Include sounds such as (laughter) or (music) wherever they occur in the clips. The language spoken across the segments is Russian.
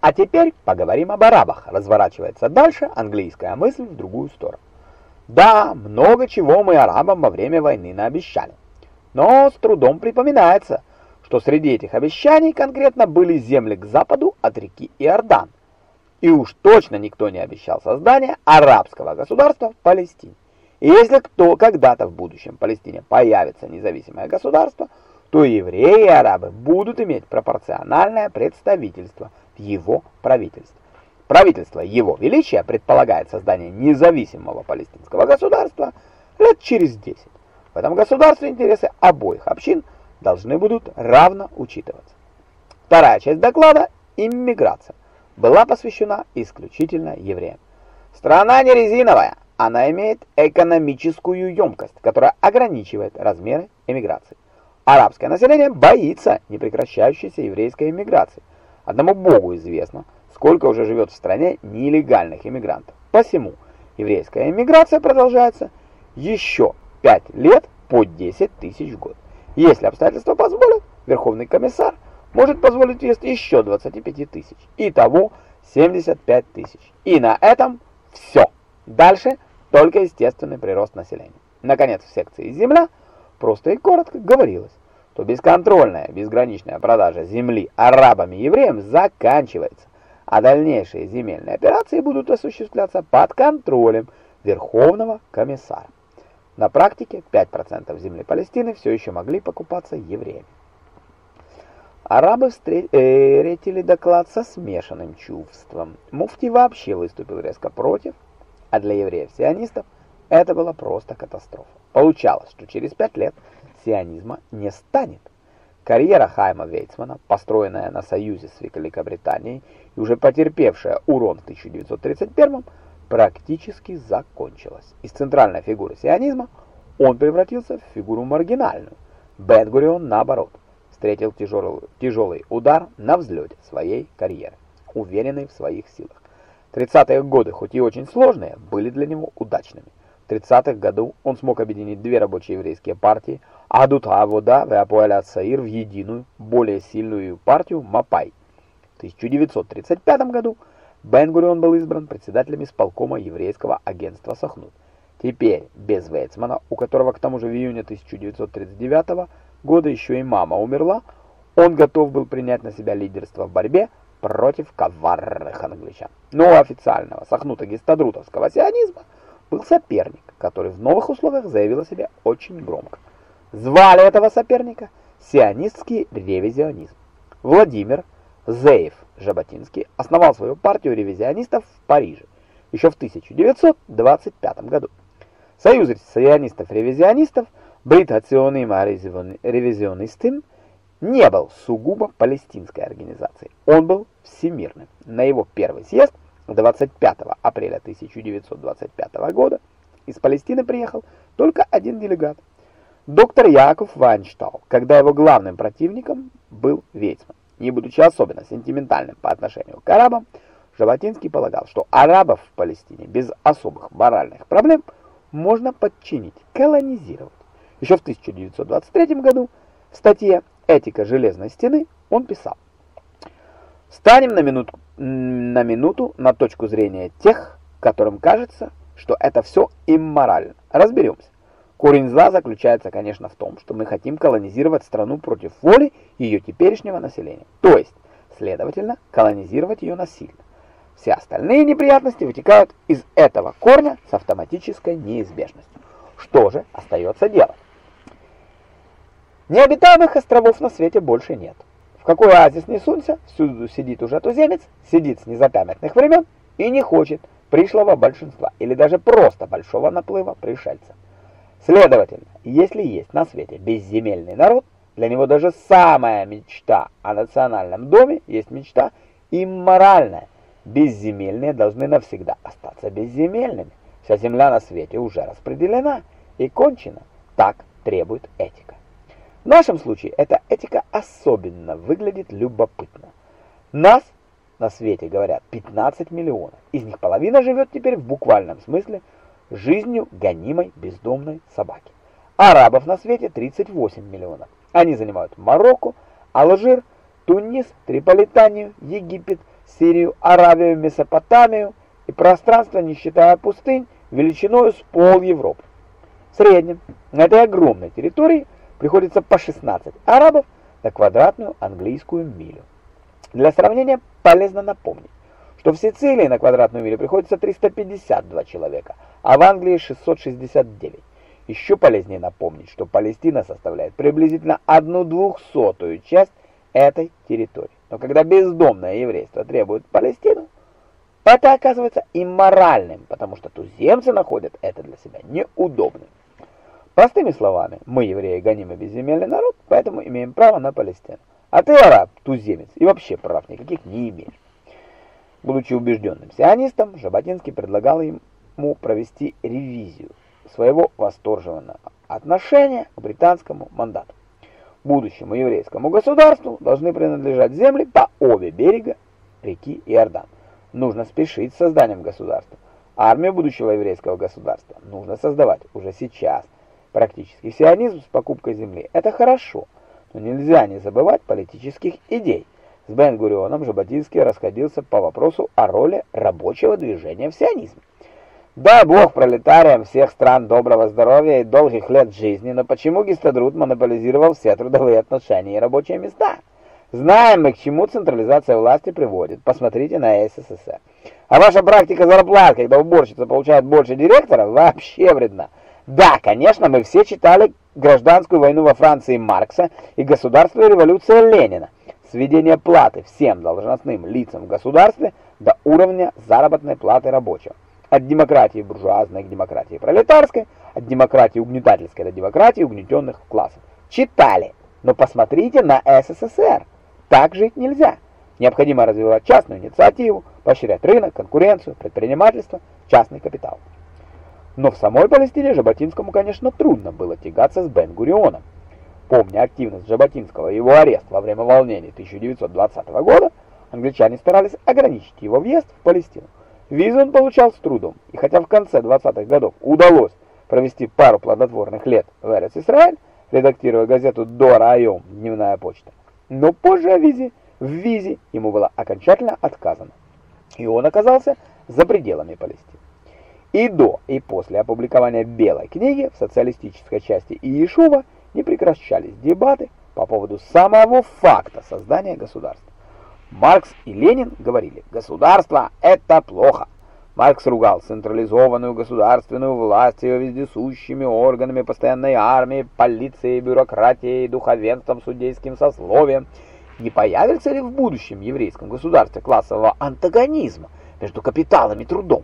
А теперь поговорим об арабах. Разворачивается дальше английская мысль в другую сторону. Да, много чего мы арабам во время войны наобещали. Но с трудом припоминается, что среди этих обещаний конкретно были земли к западу от реки Иордан. И уж точно никто не обещал создание арабского государства в Палестине. И если кто когда-то в будущем в Палестине появится независимое государство, то евреи и арабы будут иметь пропорциональное представительство его правительстве. Правительство Его Величия предполагает создание независимого палестинского государства лет через 10. В этом государстве интересы обоих общин должны будут равно учитываться. Вторая часть доклада «Иммиграция» была посвящена исключительно евреям. Страна не резиновая, она имеет экономическую емкость, которая ограничивает размеры эмиграции. Арабское население боится непрекращающейся еврейской эмиграции. Одному Богу известно – сколько уже живет в стране нелегальных иммигрантов. Посему еврейская иммиграция продолжается еще 5 лет по 10 тысяч в год. Если обстоятельства позволят, Верховный комиссар может позволить въезд еще 25 тысяч. Итого 75 тысяч. И на этом все. Дальше только естественный прирост населения. Наконец, в секции «Земля» просто и коротко говорилось, что бесконтрольная, безграничная продажа земли арабам и евреям заканчивается а дальнейшие земельные операции будут осуществляться под контролем Верховного комиссара. На практике 5% земли Палестины все еще могли покупаться евреями. Арабы встретили доклад со смешанным чувством. Муфти вообще выступил резко против, а для евреев-сионистов это была просто катастрофа. Получалось, что через пять лет сионизма не станет. Карьера Хайма Вейцмана, построенная на союзе с Великобританией и уже потерпевшая урон в 1931 практически закончилась. Из центральной фигуры сионизма он превратился в фигуру маргинальную. Бен-Гурион, наоборот, встретил тяжелый, тяжелый удар на взлете своей карьеры, уверенный в своих силах. 30-е годы, хоть и очень сложные, были для него удачными. В 30-х году он смог объединить две рабочие еврейские партии – Адут Авода в Апуэля Саир в единую, более сильную партию Мапай. В 1935 году Бен-Гурион был избран председателем исполкома еврейского агентства Сахнут. Теперь, без Вейцмана, у которого к тому же в июне 1939 года еще и мама умерла, он готов был принять на себя лидерство в борьбе против коварных англичан. Но у официального Сахнута гистадрутовского сионизма был соперник, который в новых условиях заявил о себе очень громко. Звали этого соперника сионистский ревизионизм. Владимир Зеев Жаботинский основал свою партию ревизионистов в Париже еще в 1925 году. Союз сионистов-ревизионистов Бритационима ревизионистым не был сугубо палестинской организацией. Он был всемирным. На его первый съезд 25 апреля 1925 года из Палестины приехал только один делегат Доктор Яков Вайнштал, когда его главным противником был Вейцман. Не будучи особенно сентиментальным по отношению к арабам, Жаботинский полагал, что арабов в Палестине без особых моральных проблем можно подчинить, колонизировать. Еще в 1923 году в статье «Этика железной стены» он писал «Станем на минуту, на минуту на точку зрения тех, которым кажется, что это все имморально. Разберемся. Корень зла заключается, конечно, в том, что мы хотим колонизировать страну против воли ее теперешнего населения. То есть, следовательно, колонизировать ее насильно. Все остальные неприятности вытекают из этого корня с автоматической неизбежностью. Что же остается делать? Необитаемых островов на свете больше нет. В какой оазис не сунься, всюду сидит уже туземец, сидит с незапамятных времен и не хочет пришлого большинства или даже просто большого наплыва пришельцев. Следовательно, если есть на свете безземельный народ, для него даже самая мечта о национальном доме есть мечта имморальная. Безземельные должны навсегда остаться безземельными. Вся земля на свете уже распределена и кончена. Так требует этика. В нашем случае эта этика особенно выглядит любопытно. Нас на свете, говорят, 15 миллионов. Из них половина живет теперь в буквальном смысле – жизнью гонимой бездомной собаки. Арабов на свете 38 миллионов. Они занимают Марокко, Алжир, Тунис, Триполитанию, Египет, Сирию, Аравию, Месопотамию и пространство, не считая пустынь, величиной с пол Европы. В среднем на этой огромной территории приходится по 16 арабов на квадратную английскую милю. Для сравнения полезно напомнить, что в Сицилии на квадратную милю приходится 352 человека, а в Англии 669. Еще полезнее напомнить, что Палестина составляет приблизительно одну двухсотую часть этой территории. Но когда бездомное еврейство требует Палестину, это оказывается имморальным, потому что туземцы находят это для себя неудобным. Простыми словами, мы, евреи, гонимый безземельный народ, поэтому имеем право на Палестину. А ты, араб, туземец, и вообще прав никаких не имеешь. Будучи убежденным сионистом, Жаботинский предлагал ему провести ревизию своего восторженного отношения к британскому мандату. Будущему еврейскому государству должны принадлежать земли по обе берега реки Иордан. Нужно спешить с созданием государства. Армию будущего еврейского государства нужно создавать уже сейчас. Практический сионизм с покупкой земли – это хорошо – но нельзя не забывать политических идей. С Бен-Гурионом Жаботинский расходился по вопросу о роли рабочего движения в сионизме. Дай бог пролетариям всех стран доброго здоровья и долгих лет жизни, но почему Гистадрут монополизировал все трудовые отношения и рабочие места? Знаем мы, к чему централизация власти приводит. Посмотрите на СССР. А ваша практика зарплат, когда уборщица получает больше директора, вообще вредна. Да, конечно, мы все читали гражданскую войну во Франции Маркса и государственную революцию Ленина. Сведение платы всем должностным лицам в государстве до уровня заработной платы рабочего. От демократии буржуазной к демократии пролетарской, от демократии угнетательской до демократии угнетенных классов. Читали, но посмотрите на СССР. Так жить нельзя. Необходимо развивать частную инициативу, поощрять рынок, конкуренцию, предпринимательство, частный капитал. Но в самой Палестине Жаботинскому, конечно, трудно было тягаться с Бен-Гурионом. Помня активность Жаботинского и его арест во время волнений 1920 года, англичане старались ограничить его въезд в Палестину. Визу он получал с трудом, и хотя в конце 20-х годов удалось провести пару плодотворных лет в Эрец-Исраэль, редактируя газету «Дора Айом» «Дневная почта», но позже о визе, в визе ему было окончательно отказано, и он оказался за пределами Палестины. И до, и после опубликования Белой книги в социалистической части Иешува не прекращались дебаты по поводу самого факта создания государства. Маркс и Ленин говорили, государство – это плохо. Маркс ругал централизованную государственную власть ее вездесущими органами постоянной армии, полицией, бюрократией, духовенством, судейским сословием. Не появится ли в будущем еврейском государстве классового антагонизма между капиталом и трудом?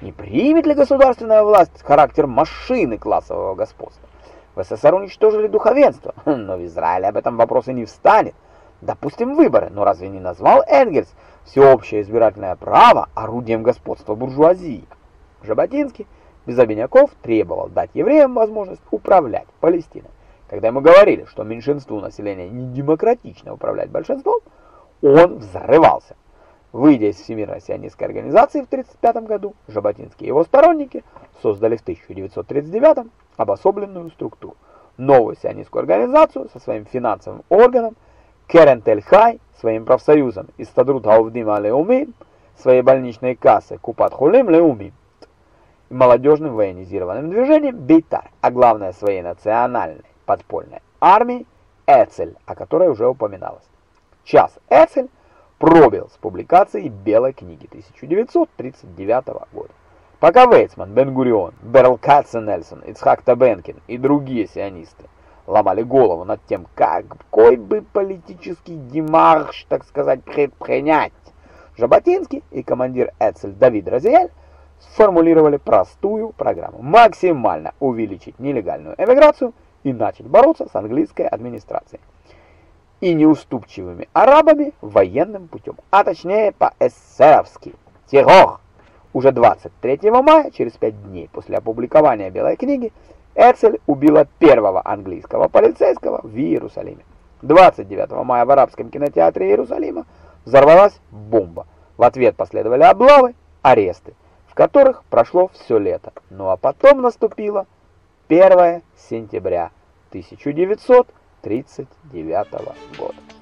Не примет ли государственная власть характер машины классового господства? В СССР уничтожили духовенство, (laughs) но в Израиле об этом вопросе не встанет. Допустим, выборы, но разве не назвал Энгельс всеобщее избирательное право орудием господства буржуазии? Жаботинский без обиняков требовал дать евреям возможность управлять Палестиной. Когда ему говорили, что меньшинству населения не демократично управлять большинством, он взрывался. Выйдя из Всемирной сионистской организации в 1935 году, Жаботинский и его сторонники создали в 1939 обособленную структуру, новую сионистскую организацию со своим финансовым органом, Керен Тель-Хай, своим профсоюзом Истадрут Аувдим Алеумим, своей больничной кассой Купат Хулим Леумим и молодежным военизированным движением Бейтар, а главное своей национальной подпольной армией Эцель, о которой уже упоминалось. Час Эцель пробил с публикацией Белой книги 1939 года. Пока Вейцман, Бен-Гурион, Берл Катценельсон, Ицхак Табенкин и другие сионисты ломали голову над тем, какой бы политический демарш, так сказать, предпринять, Жаботинский и командир Эцель Давид Розиэль сформулировали простую программу – максимально увеличить нелегальную эмиграцию и начать бороться с английской администрацией и неуступчивыми арабами военным путем, а точнее по-эсеровски. Террор! Уже 23 мая, через 5 дней после опубликования Белой книги, Эцель убила первого английского полицейского в Иерусалиме. 29 мая в арабском кинотеатре Иерусалима взорвалась бомба. В ответ последовали облавы, аресты, в которых прошло все лето. Ну а потом наступило 1 сентября 1900 1939 года.